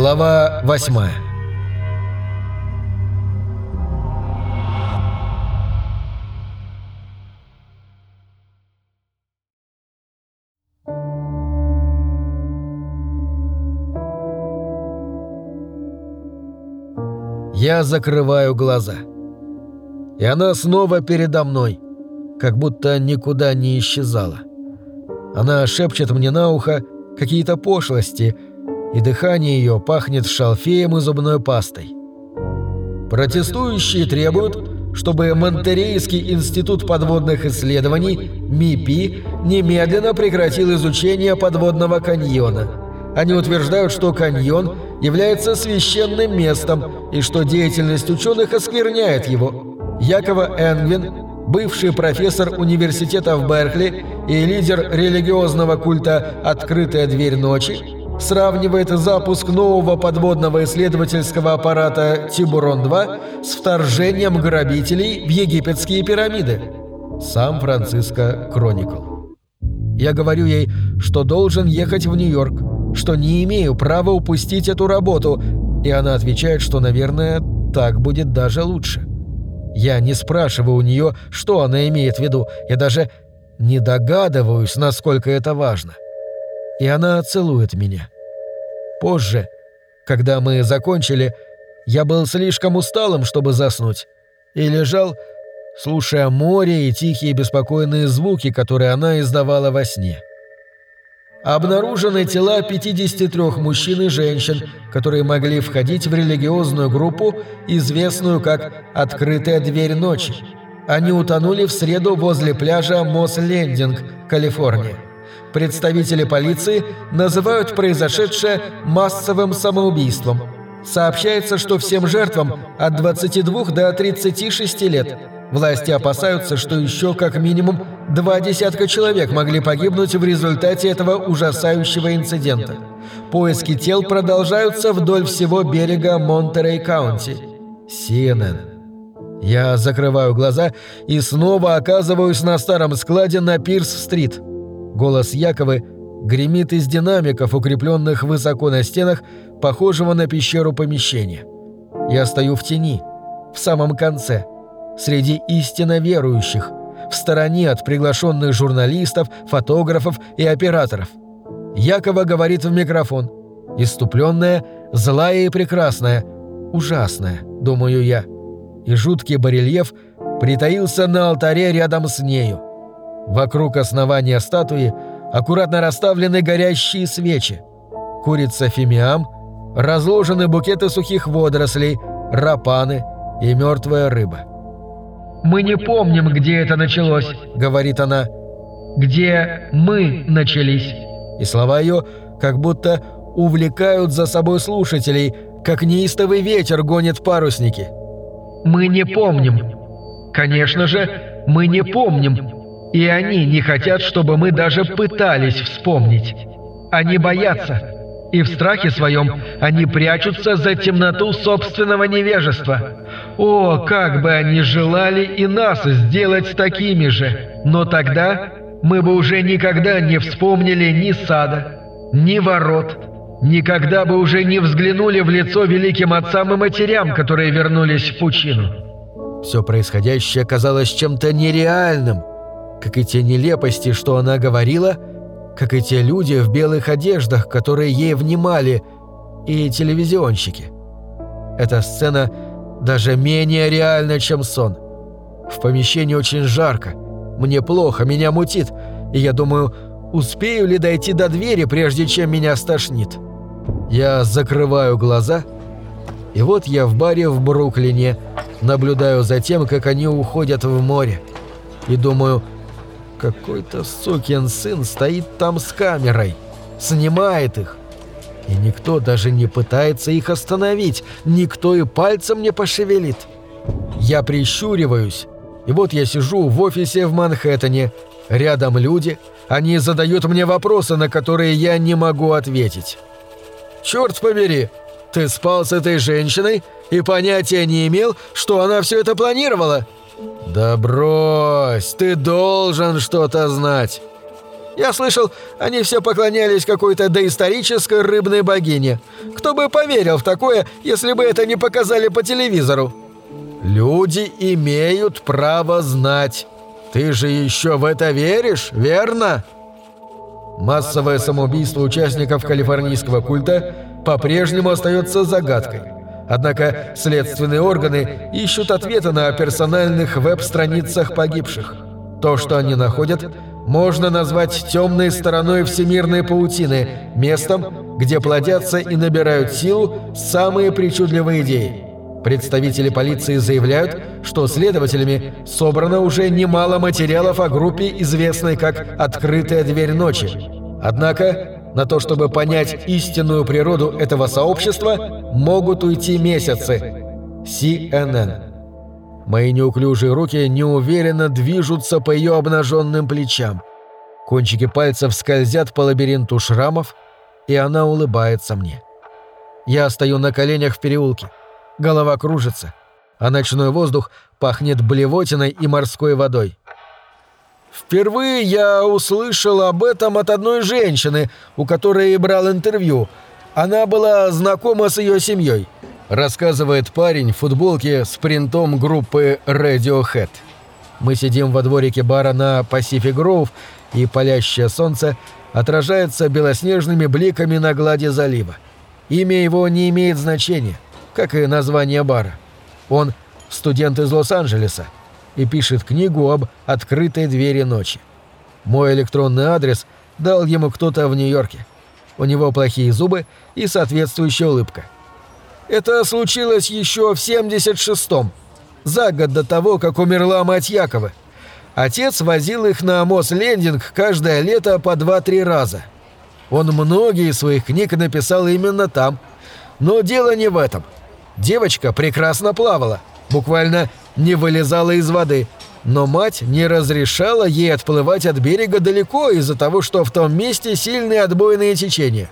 Глава восьмая Я закрываю глаза. И она снова передо мной, как будто никуда не исчезала. Она шепчет мне на ухо какие-то пошлости, и дыхание ее пахнет шалфеем и зубной пастой. Протестующие требуют, чтобы Монтерейский институт подводных исследований, МИПИ, немедленно прекратил изучение подводного каньона. Они утверждают, что каньон – является священным местом и что деятельность ученых оскверняет его. Якова Энгвин, бывший профессор университета в Беркли и лидер религиозного культа «Открытая дверь ночи», сравнивает запуск нового подводного исследовательского аппарата «Тибурон-2» с вторжением грабителей в египетские пирамиды. Сан-Франциско Кроникл. Я говорю ей, что должен ехать в Нью-Йорк, что не имею права упустить эту работу, и она отвечает, что, наверное, так будет даже лучше. Я не спрашиваю у нее, что она имеет в виду, я даже не догадываюсь, насколько это важно. И она целует меня. Позже, когда мы закончили, я был слишком усталым, чтобы заснуть, и лежал, слушая море и тихие беспокойные звуки, которые она издавала во сне. Обнаружены тела 53 мужчин и женщин, которые могли входить в религиозную группу, известную как «Открытая дверь ночи». Они утонули в среду возле пляжа Мосс-Лендинг, Калифорния. Представители полиции называют произошедшее массовым самоубийством. Сообщается, что всем жертвам от 22 до 36 лет – Власти опасаются, что еще как минимум два десятка человек могли погибнуть в результате этого ужасающего инцидента. Поиски тел продолжаются вдоль всего берега Монтерей-Каунти. CNN. Я закрываю глаза и снова оказываюсь на старом складе на Пирс-стрит. Голос Яковы гремит из динамиков, укрепленных высоко на стенах, похожего на пещеру помещения. Я стою в тени, в самом конце – среди истинно верующих, в стороне от приглашенных журналистов, фотографов и операторов. Якова говорит в микрофон. Иступленная, злая и прекрасная, ужасная, думаю я. И жуткий барельеф притаился на алтаре рядом с нею. Вокруг основания статуи аккуратно расставлены горящие свечи. Курица фимиам, разложены букеты сухих водорослей, рапаны и мертвая рыба. «Мы не помним, где это началось», — говорит она. «Где мы начались». И слова ее как будто увлекают за собой слушателей, как неистовый ветер гонит парусники. «Мы не помним. Конечно же, мы не помним. И они не хотят, чтобы мы даже пытались вспомнить. Они боятся. И в страхе своем они прячутся за темноту собственного невежества. О, как бы они желали и нас сделать такими же! Но тогда мы бы уже никогда не вспомнили ни сада, ни ворот, никогда бы уже не взглянули в лицо великим отцам и матерям, которые вернулись в пучину. Все происходящее казалось чем-то нереальным, как и те нелепости, что она говорила, как и те люди в белых одеждах, которые ей внимали, и телевизионщики. Эта сцена даже менее реально, чем сон. В помещении очень жарко, мне плохо, меня мутит, и я думаю, успею ли дойти до двери, прежде чем меня стошнит. Я закрываю глаза, и вот я в баре в Бруклине, наблюдаю за тем, как они уходят в море, и думаю, какой-то сукин сын стоит там с камерой, снимает их, и никто даже не пытается их остановить, никто и пальцем не пошевелит. Я прищуриваюсь, и вот я сижу в офисе в Манхэттене, рядом люди, они задают мне вопросы, на которые я не могу ответить. «Черт побери, ты спал с этой женщиной и понятия не имел, что она все это планировала?» «Да брось, ты должен что-то знать!» Я слышал, они все поклонялись какой-то доисторической рыбной богине. Кто бы поверил в такое, если бы это не показали по телевизору? Люди имеют право знать. Ты же еще в это веришь, верно? Массовое самоубийство участников калифорнийского культа по-прежнему остается загадкой. Однако следственные органы ищут ответы на персональных веб-страницах погибших. То, что они находят, можно назвать темной стороной всемирной паутины, местом, где плодятся и набирают силу самые причудливые идеи. Представители полиции заявляют, что следователями собрано уже немало материалов о группе, известной как «Открытая дверь ночи». Однако на то, чтобы понять истинную природу этого сообщества, могут уйти месяцы. CNN. Мои неуклюжие руки неуверенно движутся по ее обнаженным плечам. Кончики пальцев скользят по лабиринту шрамов, и она улыбается мне. Я стою на коленях в переулке голова кружится, а ночной воздух пахнет блевотиной и морской водой. Впервые я услышал об этом от одной женщины, у которой брал интервью. Она была знакома с ее семьей, рассказывает парень в футболке с принтом группы Radiohead. Мы сидим во дворике бара на Pacific Grove, и палящее солнце отражается белоснежными бликами на глади залива. Имя его не имеет значения – как и название бара. Он студент из Лос-Анджелеса и пишет книгу об открытой двери ночи. Мой электронный адрес дал ему кто-то в Нью-Йорке. У него плохие зубы и соответствующая улыбка. Это случилось еще в 76-м, за год до того, как умерла мать Якова. Отец возил их на Мос-Лендинг каждое лето по 2-3 раза. Он многие своих книг написал именно там. Но дело не в этом – Девочка прекрасно плавала, буквально не вылезала из воды, но мать не разрешала ей отплывать от берега далеко из-за того, что в том месте сильные отбойные течения.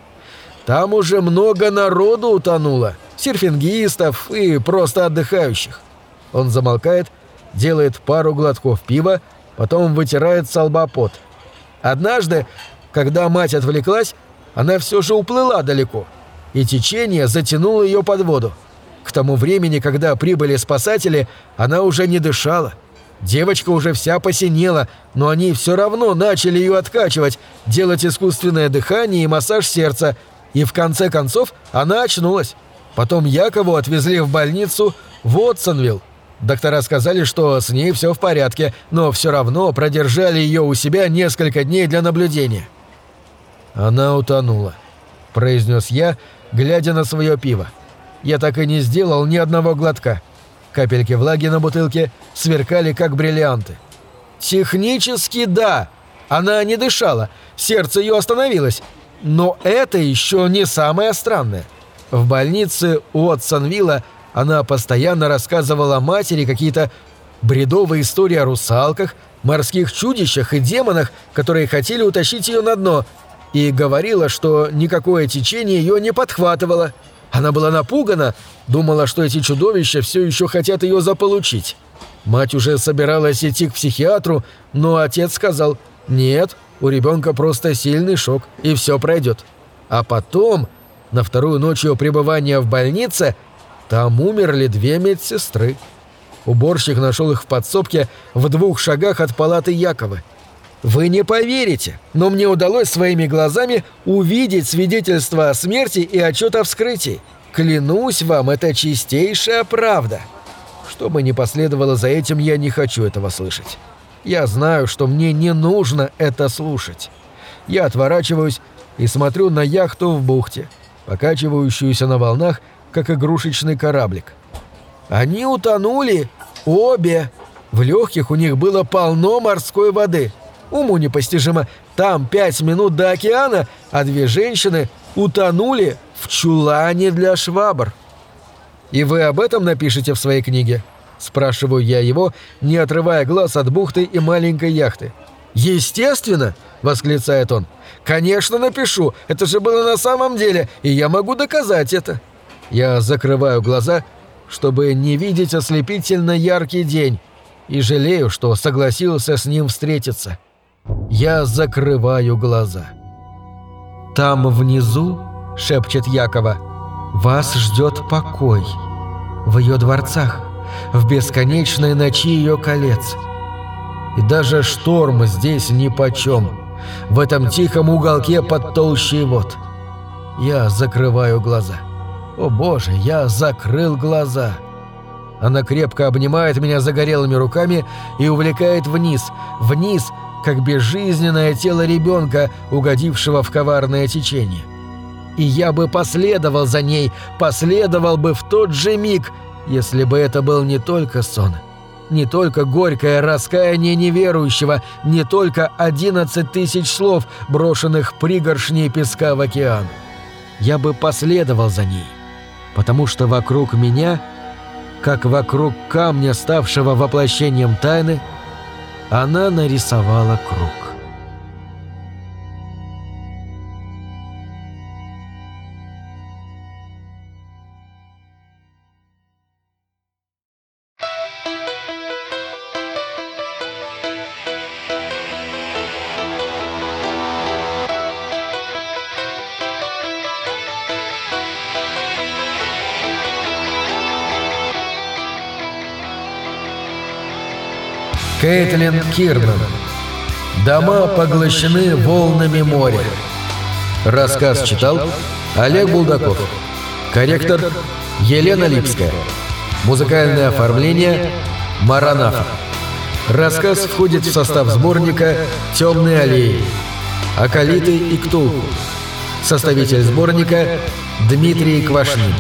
Там уже много народу утонуло, серфингистов и просто отдыхающих. Он замолкает, делает пару глотков пива, потом вытирает с лба пот. Однажды, когда мать отвлеклась, она все же уплыла далеко, и течение затянуло ее под воду. К тому времени, когда прибыли спасатели, она уже не дышала. Девочка уже вся посинела, но они все равно начали ее откачивать, делать искусственное дыхание и массаж сердца, и в конце концов она очнулась. Потом Якову отвезли в больницу в Отсонвилл. Доктора сказали, что с ней все в порядке, но все равно продержали ее у себя несколько дней для наблюдения. «Она утонула», – произнес я, глядя на свое пиво. Я так и не сделал ни одного глотка. Капельки влаги на бутылке сверкали, как бриллианты. «Технически да. Она не дышала. Сердце ее остановилось. Но это еще не самое странное. В больнице Уотсонвилла она постоянно рассказывала матери какие-то бредовые истории о русалках, морских чудищах и демонах, которые хотели утащить ее на дно, и говорила, что никакое течение ее не подхватывало – она была напугана, думала, что эти чудовища все еще хотят ее заполучить. Мать уже собиралась идти к психиатру, но отец сказал «Нет, у ребенка просто сильный шок, и все пройдет». А потом, на вторую ночь ее пребывания в больнице, там умерли две медсестры. Уборщик нашел их в подсобке в двух шагах от палаты Якова. Вы не поверите, но мне удалось своими глазами увидеть свидетельство о смерти и отчет о вскрытии. Клянусь вам, это чистейшая правда. Что бы ни последовало за этим, я не хочу этого слышать. Я знаю, что мне не нужно это слушать. Я отворачиваюсь и смотрю на яхту в бухте, покачивающуюся на волнах, как игрушечный кораблик. Они утонули, обе. В легких у них было полно морской воды – Уму непостижимо. Там пять минут до океана, а две женщины утонули в чулане для швабр. «И вы об этом напишете в своей книге?» Спрашиваю я его, не отрывая глаз от бухты и маленькой яхты. «Естественно!» — восклицает он. «Конечно напишу! Это же было на самом деле, и я могу доказать это!» Я закрываю глаза, чтобы не видеть ослепительно яркий день, и жалею, что согласился с ним встретиться. Я закрываю глаза. «Там внизу, — шепчет Якова, — вас ждет покой. В ее дворцах, в бесконечной ночи ее колец. И даже шторм здесь нипочем, в этом тихом уголке под толщей вод. Я закрываю глаза. О боже, я закрыл глаза!» Она крепко обнимает меня загорелыми руками и увлекает вниз, вниз, как безжизненное тело ребенка, угодившего в коварное течение. И я бы последовал за ней, последовал бы в тот же миг, если бы это был не только сон, не только горькое раскаяние неверующего, не только одиннадцать тысяч слов, брошенных пригоршней песка в океан. Я бы последовал за ней, потому что вокруг меня — как вокруг камня, ставшего воплощением тайны, она нарисовала круг. Кейтлин Кирнан. Дома поглощены волнами моря. Рассказ читал Олег Булдаков. Корректор Елена Липская. Музыкальное оформление Маранафа. Рассказ входит в состав сборника «Темные аллеи». Акалиты и Ктулху. Составитель сборника Дмитрий Квашнин.